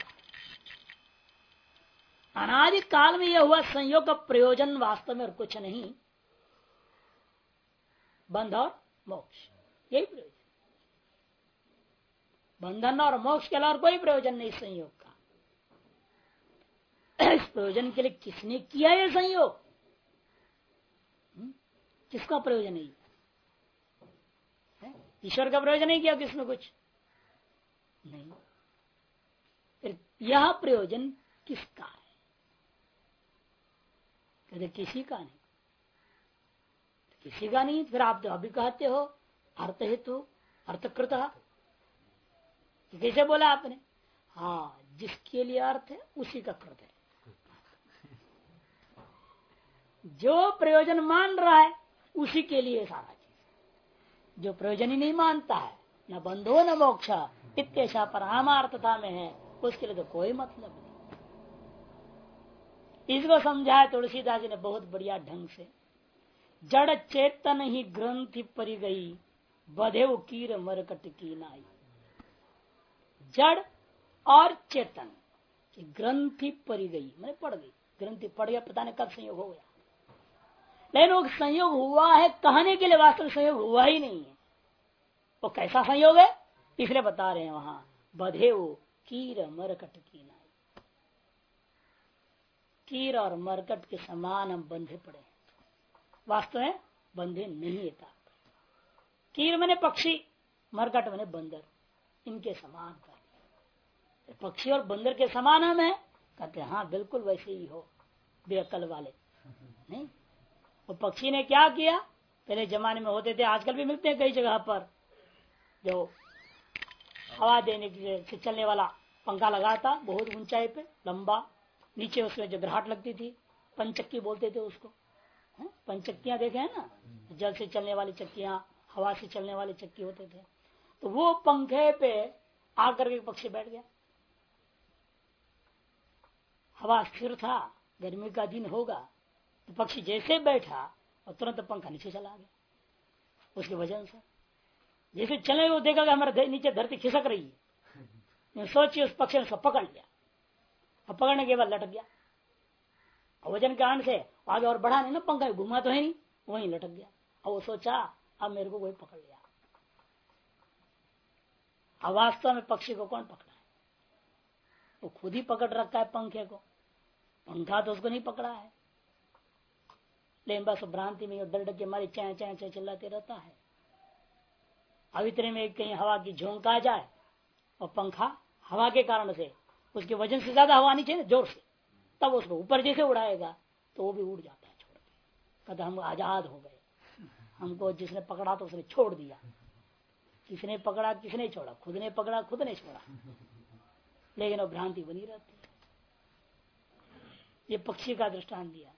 अनादि काल में यह हुआ, संयोग का प्रयोजन वास्तव में और कुछ नहीं। बंध और मोक्ष, यही प्रयोजन। बंधन और मोक्ष के अलावा कोई प्रयोजन नहीं संयोग का। इस प्रयोजन के लिए किसने किया यह संयोग? हम्म? किसका प्रयोजन नहीं ईश्वर का प्रयोजन नहीं किया किसने कुछ? नहीं। फिर यह प्रयोजन किसका है? कहते, किसी का नहीं। किसी का नहीं, फिर आप तो अभी कहते हो, अर्थ हेतु, अर्थकृत। कैसे बोला आपने? हाँ जिसके लिए अर्थ है, उसी का कृत है। जो प्रयोजन मान रहा है, उसी के लिए सारा जो प्रयोजन ही नहीं मानता है, न बंधो न मोक्ष इत्यशा परामार्थता में है, उसके लिए तो कोई मतलब नहीं। इसको समझाया तुलसीदास जी ने बहुत बढ़िया ढंग से। जड़ चेतन ही ग्रंथि परी गई, बधेव कीर मरकट की नाई। जड़ और चेतन ग्रंथि परी गई मैंने पड़ गई। ग्रंथि पड़ गया, पता नहीं कब संयोग हो गया। लेकिन वो संयोग हुआ है, कहने के लिए वास्तव संयोग हुआ ही नहीं है। वो कैसा संयोग है? इसलिए बता रहे हैं वहाँ, बधे वो कीर मरकट की नाई। कीर और मरकट के समान हम बंधे पड़े हैं। वास्तव में बंधे नहीं था कीर मैंने पक्षी, मरकट मैंने बंदर, इनके समान कर पक्षी और बंदर के समान हम है, कहते हाँ बिल्कुल वैसे ही हो, बेअकल वाले। नहीं? वो पक्षी ने क्या किया? पहले जमाने में होते थे, आजकल भी मिलते हैं कई जगह पर। जो हवा देने के से चलने वाला पंखा लगा था, बहुत ऊंचाई पे, लंबा। नीचे उसमें जो ग्राहट लगती थी, पंचक्की बोलते थे उसको। पंचक्कियाँ देखे हैं ना? जल से चलने वाली चक्कियाँ, हवा से चलने वाली चक्की होते थे। तो वो पंखे पे आकर के पक्षी बैठ गया। हवा स्थिर था, गर्मी का दिन होगा। तो पक्षी जैसे बैठा और तुरंत पंखा नीचे चला गया। उसके वज़न से। जैसे चले वो देखा कि हमारे नीचे धरती खिसक रही है। सोचिए उस पक्षी ने उसको पकड़ लिया। और पकड़ने के बाद लटक गया। वज़न के कारण से आगे और बढ़ा नहीं ना, पंखा घुमा तो है नहीं, वहीं लटक गया। और वो सोचा, अब मेरे को कोई पकड़ लिया। अब वास्तव में पक्षी को कौन पकड़ा है? वो खुद ही पकड़ रखा है पंखे को। पंखा तो उसको नहीं पकड़ा है। लेकिन बस भ्रांति में डर के मारी चाय चाय चाय चिल्लाते रहता है। इतने में कहीं हवा की झोंक आ जाए और पंखा हवा के कारण से, उसके वज़न से ज़्यादा हवा नहीं चाहिए, ज़ोर से, तब उसको ऊपर जैसे उड़ाएगा तो वो भी उड़ जाता है छोड़ के। कहते हम आज़ाद हो गए। हमको जिसने पकड़ा तो उसने छोड़ दिया। किसने पकड़ा, किसने छोड़ा? खुद ने पकड़ा, खुद ने छोड़ा। लेकिन वो भ्रांति बनी रहती है। ये पक्षी का दृष्टान दिया।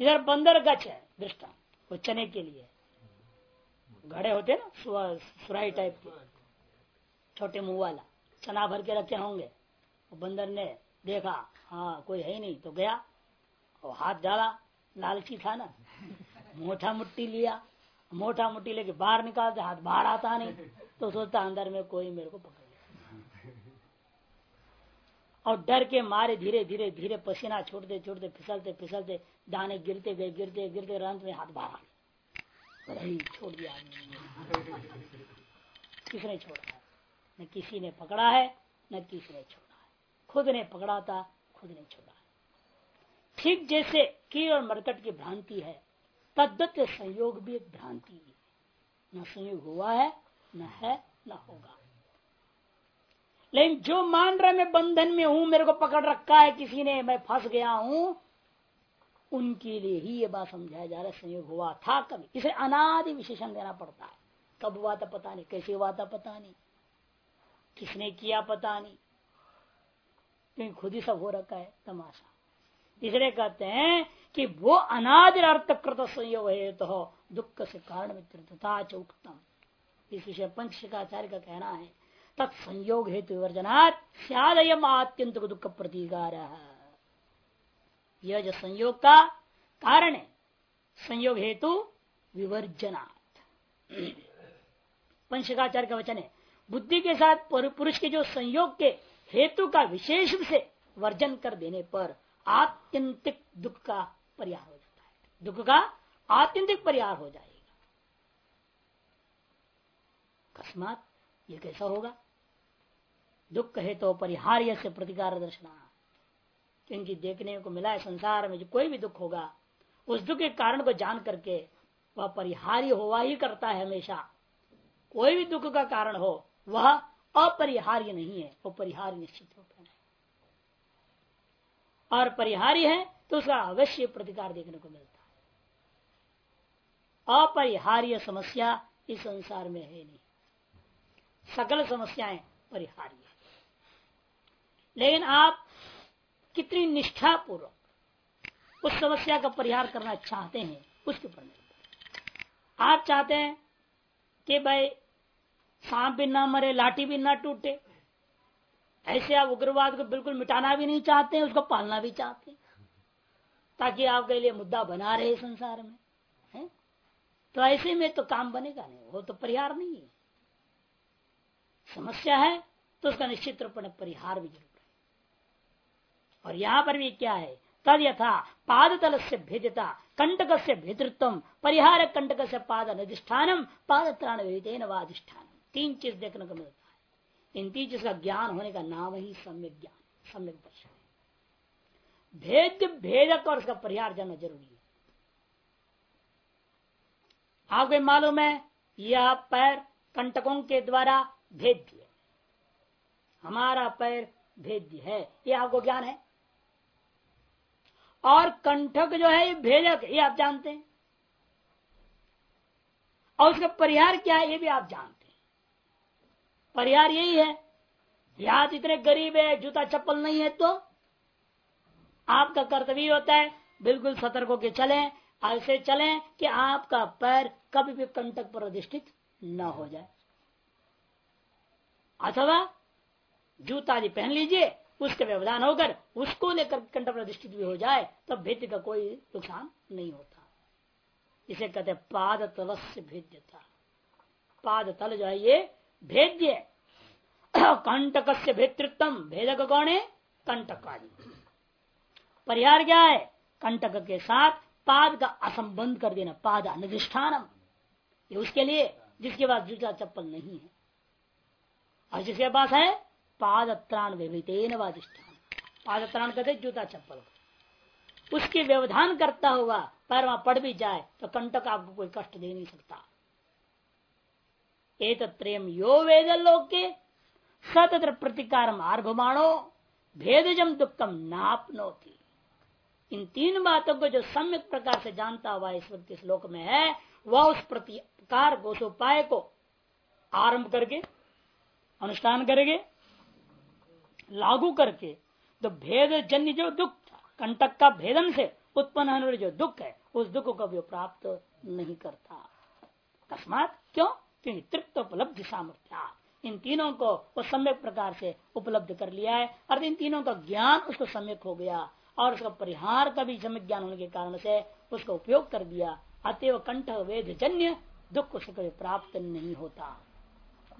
इधर बंदर गच है दृष्टान वो चने के लिए। घड़े होते ना सुराई टाइप के। छोटे मुँह वाला, चना भर के रखे होंगे। वो बंदर ने देखा हाँ कोई है नहीं तो गया, और हाथ डाला, लालची था ना। मोटा मुट्टी लिया, मोटा मुट्टी लेके बाहर निकालते, हाथ बाहर आता नहीं तो सोचता, अंदर में कोई मेरे को पकड़ और डर के मारे धीरे धीरे धीरे पसीना छोड़ते छोड़ते फिसलते फिसलते, दाने गिरते गए, गिरते गिरते अंत में हाथ बाहर छोड़ दिया किसने छोड़ा है? न किसी ने पकड़ा है, न किसी ने छोड़ा है। खुद ने पकड़ा था, खुद ने छोड़ा है। ठीक जैसे की और मरकट की भ्रांति है तद्दत संयोग भी एक भ्रांति न संयोग हुआ है, न है, न होगा। लेकिन जो मान रहा मैं बंधन में हूँ, मेरे को पकड़ रखा है किसी ने, मैं फंस गया हूँ, उनके लिए ही ये बात समझाया जा रहा है, संयोग हुआ था कभी। इसे अनादि विशेषण देना पड़ता है। कब हुआ था पता नहीं, कैसे हुआ था पता नहीं, किसने किया पता नहीं। क्योंकि खुद ही सब हो रखा है तमाशा। इसलिए कहते हैं कि वो अनादि अर्थ कृत संयोग है तो दुख से कारण मित्र मित्रता चौकतम इस विषय पंचशिकाचार्य का कहना है तत्संयोग हेतु विवर्जनात् सियादयम आत्यंत दुख प्रतिकार यह जो संयोग का कारण है संयोग हेतु विवर्जनात्। पंचशिकाचार्य का वचन है बुद्धि के साथ पुरुष के जो संयोग के हेतु का विशेष से वर्जन कर देने पर आत्यंतिक दुख का परिहार हो जाता है। दुख का आत्यंतिक परिहार हो जाएगा। अकस्मात ये कैसा होगा? दुख है तो परिहार्य से प्रतिकार दर्शना। क्योंकि देखने को मिला है संसार में जो कोई भी दुख होगा, उस दुख के कारण को जान करके वह परिहार्य हुआ ही करता है हमेशा। कोई भी दुख का कारण हो, वह अपरिहार्य नहीं है, वो परिहार्य निश्चित रूप है। और परिहार्य है तो उसका अवश्य प्रतिकार देखने को मिलता है। अपरिहार्य समस्या इस संसार में है नहीं। सकल समस्याएँ परिहार्य लेकिन आप कितनी निष्ठा पूर्वक उस समस्या का परिहार करना चाहते हैं, उसके ऊपर आप चाहते हैं कि भाई सांप भी ना मरे, लाठी भी ना टूटे, ऐसे आप उग्रवाद को बिल्कुल मिटाना भी नहीं चाहते हैं, उसको पालना भी चाहते हैं, ताकि आपके लिए मुद्दा बना रहे संसार में, है? तो ऐसे में तो काम बनेगा नहीं, वो तो परिहार नहीं है। समस्या है तो उसका निश्चित रूप में परिहार भी ज़रूर है। और यहाँ पर भी क्या है? तद यथा पाद तल से भेदता कंटक से भेतृत्व, परिहार कंटक से पाद अधिष्ठानम पाद त्राण वाधिष्ठान तीन चीज़ देखने को मिलता है। इन तीन चीज़ का ज्ञान होने का नाम ही सम्यक ज्ञान, सम्यक दर्शन भेद भेदक और उसका परिहार जानना ज़रूरी है। आपको मालूम है, यह पैर कंटकों के द्वारा भेद्य। है हमारा पैर भेद्य है। यह आपको ज्ञान है? और कंठक जो है, ये भेदक, ये आप जानते हैं। और उसका परिहार क्या है, ये भी आप जानते हैं। परिहार यही है या तो इतने गरीब है, जूता चप्पल नहीं है तो आपका कर्तव्य होता है, बिल्कुल सतर्क होकर चले, ऐसे चले कि आपका पैर कभी भी कंटक पर अधिष्ठित न हो जाए। अथवा जूता जी पहन लीजिए, उसके व्यवधान होकर उसको लेकर कंठ प्रतिष्ठित भी हो जाए तो भेद का कोई नुकसान नहीं होता। इसे कहते पाद तल से भेद्यता। पाद तल जो है ये भेद्य। कंटक से भेतृत्व, भेदक कौन है? कंटक आदि परिहार क्या है? कंटक के साथ पाद का असंबंध कर देना, पाद अनिधिष्ठानम। ये उसके लिए, जिसके पास जूता चप्पल नहीं है। और जिसके पास है, पादत्राण व्यवहितेन वादिष्ठान। पादत्राण कहते जूता चप्पल उसके व्यवधान करता हुआ पैर वहाँ पड़ भी जाए तो कंटक आपको कोई कष्ट दे नहीं सकता। एक प्रेम यो वेद लोके, सतत्र प्रतिकार आर्भमाणो भेदजम दुखम नापनोती। इन तीन बातों को जो सम्यक प्रकार से जानता हुआ इस वक्त इस लोक में है, वह उस प्रतिकार को उस उपाय को आरंभ करके अनुष्ठान करेंगे। लागू करके तो भेद जन्य जो दुख कंटक का भेदन से उत्पन्न होने जो दुख है, उस दुख को भी प्राप्त नहीं करता। अकस्मात क्यों? क्योंकि तृप्त उपलब्धि सामर्थ्या इन तीनों को वो सम्यक प्रकार से उपलब्ध कर लिया है और इन तीनों का ज्ञान उसको सम्यक हो गया और उसका परिहार का भी सम्यक ज्ञान होने के कारण से उसका उपयोग कर दिया। अतएव कंठ वेद जन्य दुख उसको प्राप्त नहीं होता।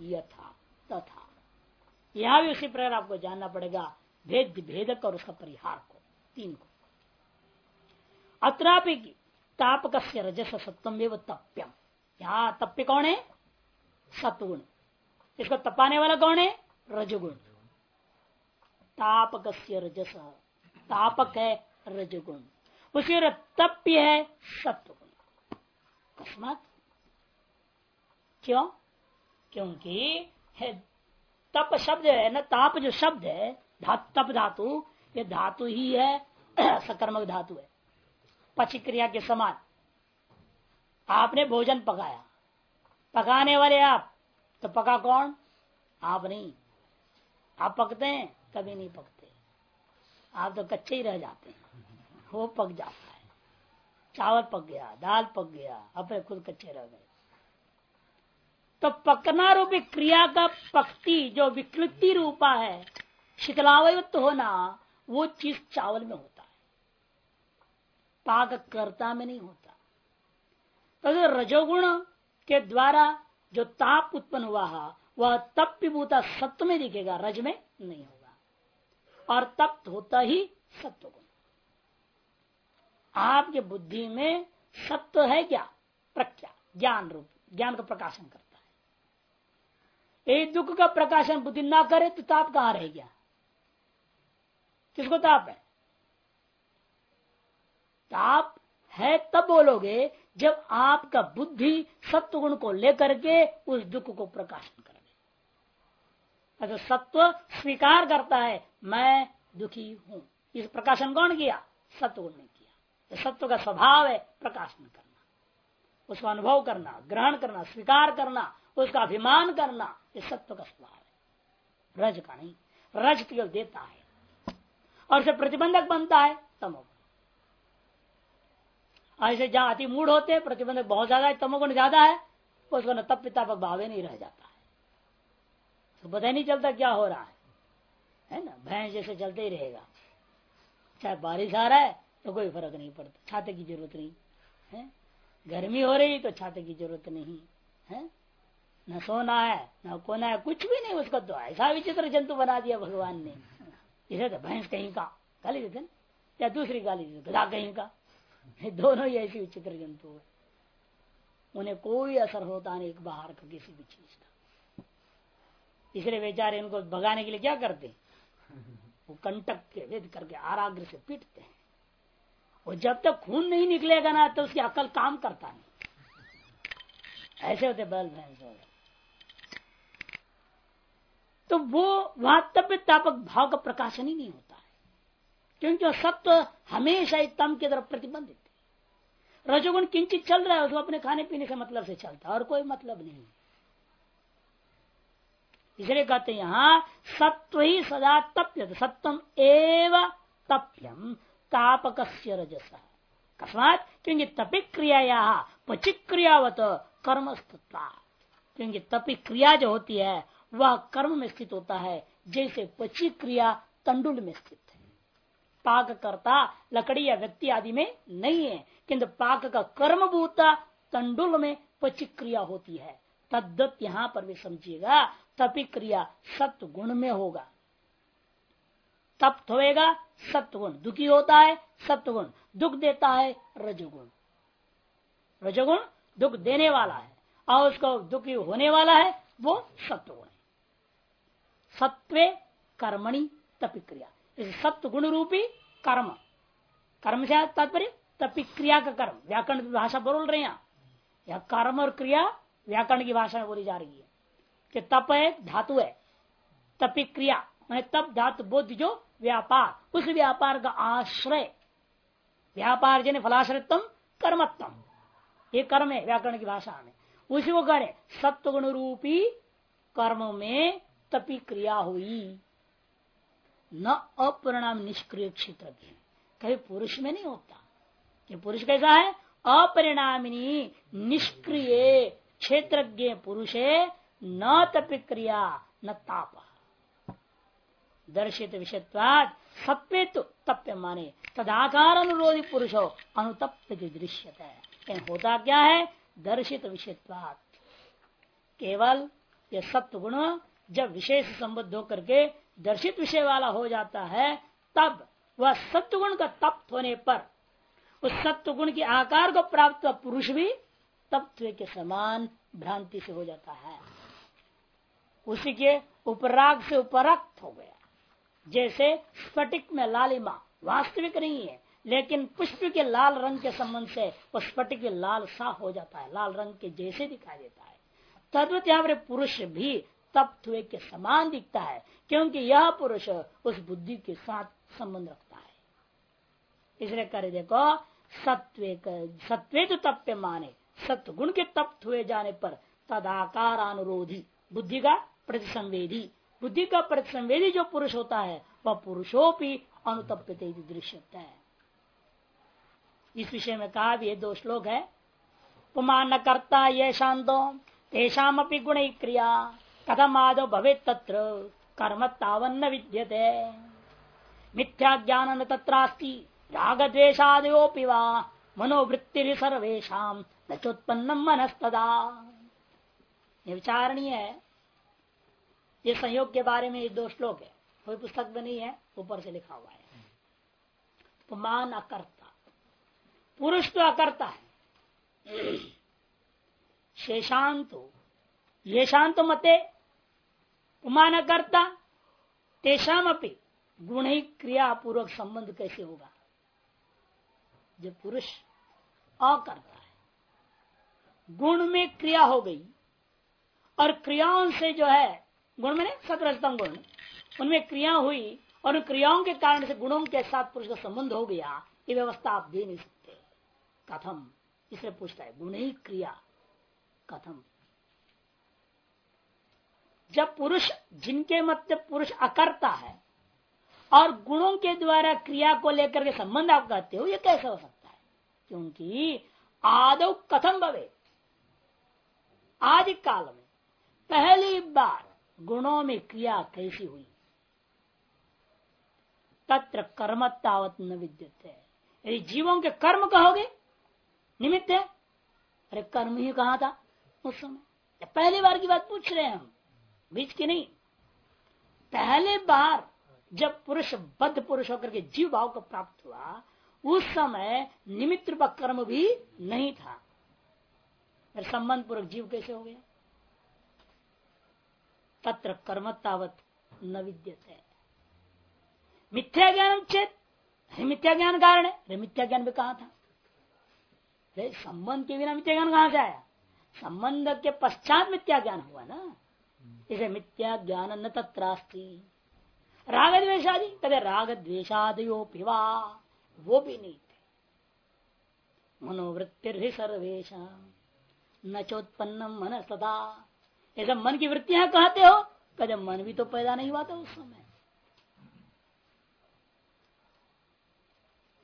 यथा। तथा यहाँ भी उसी प्रकार आपको जानना पड़ेगा, भेद भेदक और उसका परिहार को, तीन को। अत्रापि तापक रजस सत्वम एवं तप्यम। यहाँ तप्य कौन है? सत्वगुण इसको तपाने वाला कौन है? रजगुण। तापक रजस, तापक है रजगुण। उसी और तप्य है सत्वगुण अकस्मात। क्यों? क्योंकि तप शब्द है ना ताप जो शब्द है धा, तप धातु ये धातु ही है सकर्मक धातु है। पची क्रिया के समान। आपने भोजन पकाया। पकाने वाले आप तो पका कौन? आप नहीं। आप पकते हैं कभी नहीं पकते। आप तो कच्चे ही रह जाते हैं। वो पक जाता है। चावल पक गया दाल पक गया अपने खुद कच्चे रह गए। तो पकना रूपी क्रिया का पक्ति जो विकृति रूपा है शीतलावयुक्त होना, वो चीज़ चावल में होता है। पाक कर्ता में नहीं होता। तो रजोगुण के द्वारा जो ताप उत्पन्न हुआ है, वह तप्यभूता सत्व में दिखेगा, रज में नहीं होगा। और तप्त होता ही सत्व गुण आपके बुद्धि में सत्व है क्या? प्रख्या, ज्ञान रूप, ज्ञान का प्रकाशन कर एक दुख का प्रकाशन बुद्धि ना करे तो ताप कहाँ रह गया? किसको ताप है? ताप है तब बोलोगे जब आपका बुद्धि सत्व गुण को लेकर के उस दुख को प्रकाशन कर दे अच्छा सत्व स्वीकार करता है, मैं दुखी हूँ। इस प्रकाशन कौन किया? सत्व गुण ने किया। तो सत्व का स्वभाव है प्रकाशन करना। उसको अनुभव करना, ग्रहण करना, स्वीकार करना उसका अभिमान करना, ये सत्व का स्वभाव है। रज का नहीं, रज केवल देता है। और से प्रतिबंधक बनता है तमोगुण ऐसे जहाँ अति मूड होते प्रतिबंधक बहुत ज़्यादा है तमोगुण ज़्यादा है उसको न तप पितापक भावे नहीं रह जाता है। तो पता नहीं चलता क्या हो रहा है। है ना? भैंस जैसे चलते ही रहेगा। चाहे बारिश आ रहा है तो कोई फ़र्क नहीं पड़ता। छाते की ज़रूरत नहीं। है? गर्मी हो रही तो छाते की ज़रूरत नहीं। है? न सोना है, न कोना है, कुछ भी नहीं, उसका तो ऐसा विचित्र जंतु बना दिया भगवान ने। इसे तो भैंस कहीं का गाली देते या दूसरी गाली देते गधा कहीं का? दोनों ही ऐसी विचित्र जंतु है। उन्हें कोई असर होता नहीं, एक बाहर का किसी भी चीज़ का। इसलिए बेचारे इनको भगाने के लिए क्या करते वो कंटक के वेद करके आराग्र से पीटते हैं। और जब तक खून नहीं निकलेगा ना तो उसकी अकल काम करता नहीं। ऐसे होते बैल भैंस हो तो वो वहाँ तब तापक भाव का प्रकाशन ही नहीं होता है। क्योंकि सत्य हमेशा ही तम की तरफ़ प्रतिबंधित है। रजोगुण किंचित चल रहा है उसको अपने खाने पीने के मतलब से चलता है, और कोई मतलब नहीं इसलिए कहते हैं यहाँ, सत्व ही सदा तप्य सत्यम एव तप्यम तापक रजस। अकस्मात क्योंकि तपिक क्रिया पचिक क्रियावत कर्म क्योंकि तपिक क्रिया जो होती है वह कर्म में स्थित होता है, जैसे पची क्रिया तंडुल में स्थित है। पाक करता लकड़ी या व्यक्ति आदि में नहीं है, किंतु पाक का कर्म भूता तंडुल में पची क्रिया होती है। तद्दत यहाँ पर भी समझिएगा, तपी क्रिया सत्य गुण में होगा। तप तप्त होएगा सत्वगुण दुखी होता है सत्वगुण दुख देता है, रजोगुण। रजोगुण दुख देने वाला है, और उसको दुखी होने वाला है, वो सत्वगुण सत्वे कर्मणि तपिक्रिया सत्व गुण रूपी कर्म। कर्म से तात्पर्य? तपिक्रिया का कर्म। व्याकरण की भाषा बोल रहे हैं यह। कर्म और क्रिया व्याकरण की भाषा में बोली जा रही है। कि तप एक धातु है। तपिक्रिया मैंने तप, धातु, बुद्ध जो व्यापार। उस व्यापार का आश्रय। व्यापार जन फलाश्रयत्म कर्मत्तम ये कर्म है, व्याकरण की भाषा में। उसी को करे सत्वगुण रूपी कर्म में तपी क्रिया हुई। न अपरिणाम निष्क्रिय क्षेत्र कभी पुरुष में नहीं होता। कि पुरुष कैसा है? अपरिणामिनी निष्क्रिय क्षेत्र पुरुष न तपी क्रिया, न ताप। दर्शित विषयत्वाद सत्वे तो तप्य माने तदाकार अनुरोधी पुरुष हो अनुतप्त की दृश्य है होता क्या है? दर्शित विषयत्वाद केवल यह सत्व गुण जब विशेष संबद्ध होकर के दर्शित विषय वाला हो जाता है, तब वह सत्व गुण का तप्त होने पर, उस सत्व गुण के आकार को प्राप्त पुरुष भी तप्त के समान भ्रांति से हो जाता है। उसी के उपराग से उपरक्त हो गया। जैसे स्फटिक में लालिमा वास्तविक नहीं है, लेकिन पुष्प के लाल रंग के संबंध से वो स्फटिक लाल सा हो जाता है, लाल रंग के जैसे दिखाई देता है। तद्वत यहाँ पर पुरुष भी तप्त हुए के समान दिखता है, क्योंकि यह पुरुष उस बुद्धि के साथ संबंध रखता है। इसलिए कर देखो, सत्वे सत्वे तो तप्य माने सत्य गुण के तप्त हुए जाने पर तदाकार अनुरोधी बुद्धि का प्रतिसंवेदी। बुद्धि का प्रतिसंवेदी जो पुरुष होता है, वह पुरुषोपी अनुतप्यते दृश्य है। इस विषय में कहा भी ये दो श्लोक है। पुमान करता ये शांतो तेषाम अपनी गुण क्रिया। कथम आदो भवे तत्र। कर्म तावन्न विद्यते। मिथ्या ज्ञान न तत्रास्ति। राग द्वेशादयोपि मनोवृत्ति सर्वेशा न चोत्पन्न मनस्तदा। ये विचारणीय है। ये संयोग के बारे में ये दो श्लोक है। कोई पुस्तक में नहीं है, ऊपर से लिखा हुआ है। पुमान अकर्ता। पुरुष तो अकर्ता है। शेषांत ये शांत मते पुमान अकर्ता तेषाम अपनी गुण ही क्रिया पूर्वक संबंध कैसे होगा? जब पुरुष अकर्ता है, गुण में क्रिया हो गई, और क्रियाओं से जो है, गुण में सतरजतम गुण उनमें क्रिया हुई, और उन क्रियाओं के कारण से गुणों के साथ पुरुष का संबंध हो गया, ये व्यवस्था आप दे नहीं सकते। कथम, इसलिए पूछता है गुण ही क्रिया, कथम। जब पुरुष, जिनके मत पुरुष अकर्ता है, और गुणों के द्वारा क्रिया को लेकर के संबंध आप कहते हो, ये कैसे हो सकता है? क्योंकि आदो कथम भवे? आदि काल में पहली बार गुणों में क्रिया कैसी हुई? तत्र कर्म तावत न विद्युत। है यदि जीवों के कर्म कहोगे, निमित्त है, अरे कर्म ही कहा था? उस समय। पहली बार की बात पूछ रहे हैं हम। बीच की नहीं। पहले बार जब पुरुष बद्ध पुरुष होकर के जीव भाव को प्राप्त हुआ, उस समय निमित्त रूप कर्म भी नहीं था। संबंध पूर्वक जीव कैसे हो गया? तत्र कर्म तावत न विद्यते। मिथ्या ज्ञान चेत मिथ्या ज्ञान कारण है। मिथ्या ज्ञान भी कहा था? संबंध के बिना मिथ्या ज्ञान कहाँ से आया? संबंध के पश्चात मिथ्या ज्ञान हुआ ना। इसे मिथ्या ज्ञान न तत्रास्ती। राग द्वेशादि कदे राग द्वेशादयो पिवा वो भी नहीं थे। मनोवृत्ति सर्वेशा न चोत्पन्नम मन सदा। ऐसा मन की वृत्तियाँ कहते हो कदे मन भी तो पैदा नहीं हुआ था उस समय।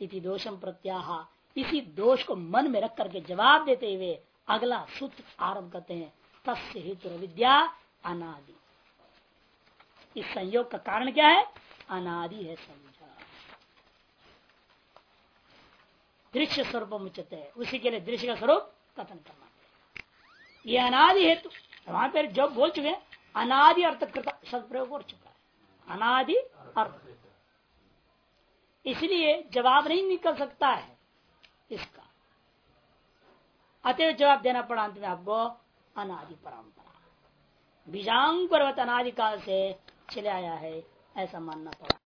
इति दोषम प्रत्याह। इसी दोष को मन में रख करके जवाब देते हुए अगला सूत्र आरंभ करते हैं। तस्य हेतु विद्या अनादि। इस संयोग का कारण क्या है? अनादि है समझा दृश्य स्वरूप उचित है उसी के लिए दृश्य का स्वरूप कथन करना ये अनादि हेतु। वहाँ पर जब बोल चुके हैं, अनादि अर्थ शब्द प्रयोग हो चुका है। अनादि अर्थ। इसलिए जवाब नहीं निकल सकता है इसका। अतएव जवाब देना पड़ा अंत में आपको अनादि परंपरा बीजांग पर्वत अनादिकाल से चले आया है ऐसा मानना पड़ा।